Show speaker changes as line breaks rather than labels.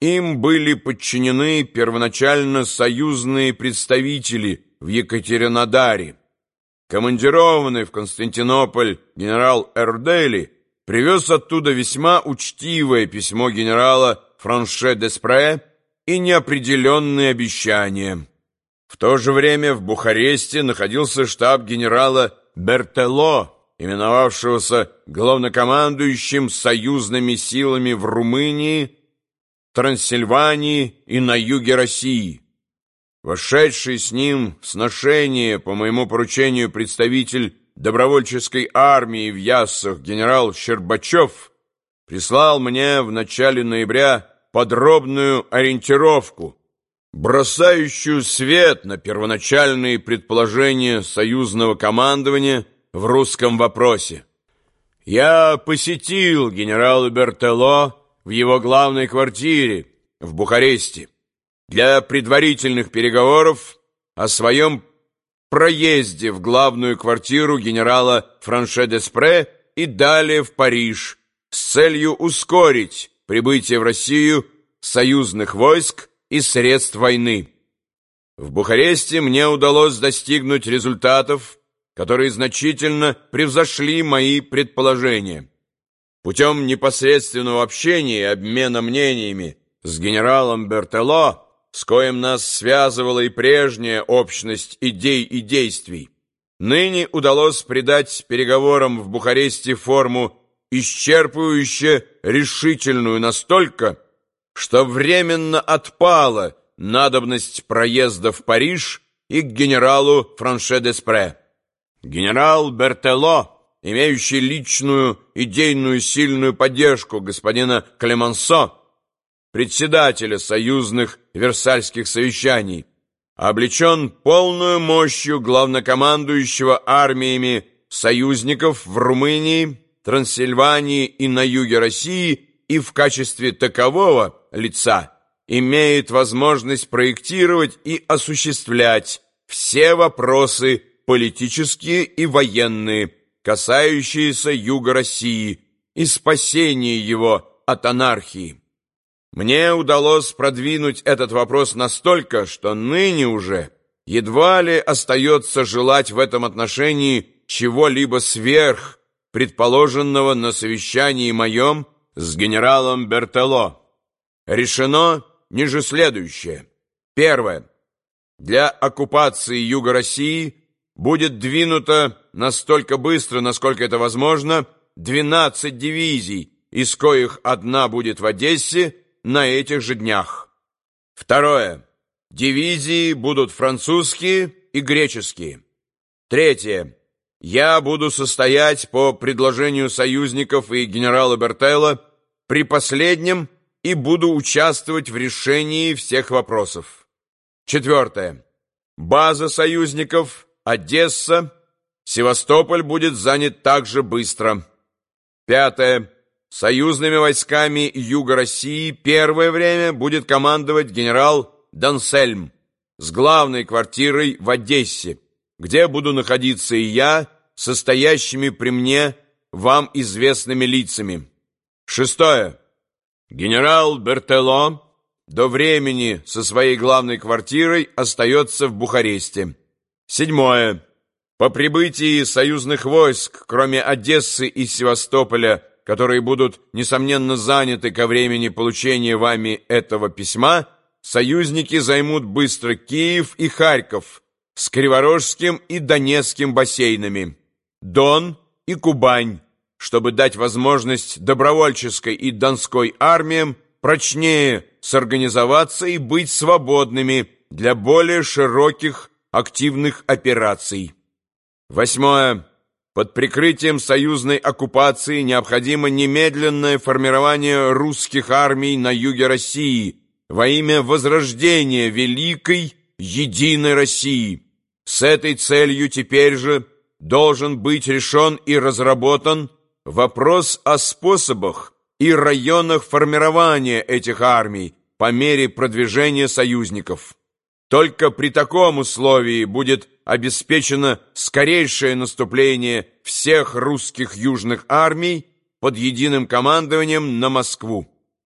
Им были подчинены первоначально союзные представители в Екатеринодаре. Командированный в Константинополь генерал Эрдели привез оттуда весьма учтивое письмо генерала Франше Деспре и неопределенные обещания. В то же время в Бухаресте находился штаб генерала Бертело, именовавшегося главнокомандующим союзными силами в Румынии, Трансильвании и на юге России. Вошедший с ним в сношение по моему поручению представитель добровольческой армии в Яссах генерал Щербачев прислал мне в начале ноября подробную ориентировку, бросающую свет на первоначальные предположения союзного командования в русском вопросе. Я посетил генерала Бертело в его главной квартире в Бухаресте для предварительных переговоров о своем проезде в главную квартиру генерала Франше Деспре и далее в Париж с целью ускорить прибытие в Россию союзных войск и средств войны. В Бухаресте мне удалось достигнуть результатов, которые значительно превзошли мои предположения. Путем непосредственного общения и обмена мнениями с генералом Бертело, с коим нас связывала и прежняя общность идей и действий, ныне удалось придать переговорам в Бухаресте форму исчерпывающе решительную настолько, что временно отпала надобность проезда в Париж и к генералу Франше Деспре. Генерал Бертело имеющий личную идейную сильную поддержку господина Клемансо, председателя союзных Версальских совещаний, облечен полную мощью главнокомандующего армиями союзников в Румынии, Трансильвании и на юге России и в качестве такового лица имеет возможность проектировать и осуществлять все вопросы политические и военные, касающиеся юга России и спасения его от анархии. Мне удалось продвинуть этот вопрос настолько, что ныне уже едва ли остается желать в этом отношении чего-либо сверх предположенного на совещании моем с генералом Бертело. Решено ниже следующее. Первое. Для оккупации Юга России будет двинуто настолько быстро, насколько это возможно, 12 дивизий, из коих одна будет в Одессе на этих же днях. Второе. Дивизии будут французские и греческие. Третье. Я буду состоять по предложению союзников и генерала Бертелла при последнем и буду участвовать в решении всех вопросов. Четвертое. База союзников – Одесса, Севастополь будет занят также быстро. Пятое. Союзными войсками Юга России первое время будет командовать генерал Дансельм с главной квартирой в Одессе, где буду находиться и я, состоящими при мне вам известными лицами. Шестое. Генерал Бертело до времени со своей главной квартирой остается в Бухаресте. Седьмое. По прибытии союзных войск, кроме Одессы и Севастополя, которые будут, несомненно, заняты ко времени получения вами этого письма, союзники займут быстро Киев и Харьков с Криворожским и Донецким бассейнами, Дон и Кубань, чтобы дать возможность добровольческой и донской армиям прочнее сорганизоваться и быть свободными для более широких активных операций. Восьмое. Под прикрытием союзной оккупации необходимо немедленное формирование русских армий на юге России во имя возрождения великой единой России. С этой целью теперь же должен быть решен и разработан вопрос о способах и районах формирования этих армий по мере продвижения союзников. Только при таком условии будет обеспечено скорейшее наступление всех русских южных армий под единым командованием на Москву.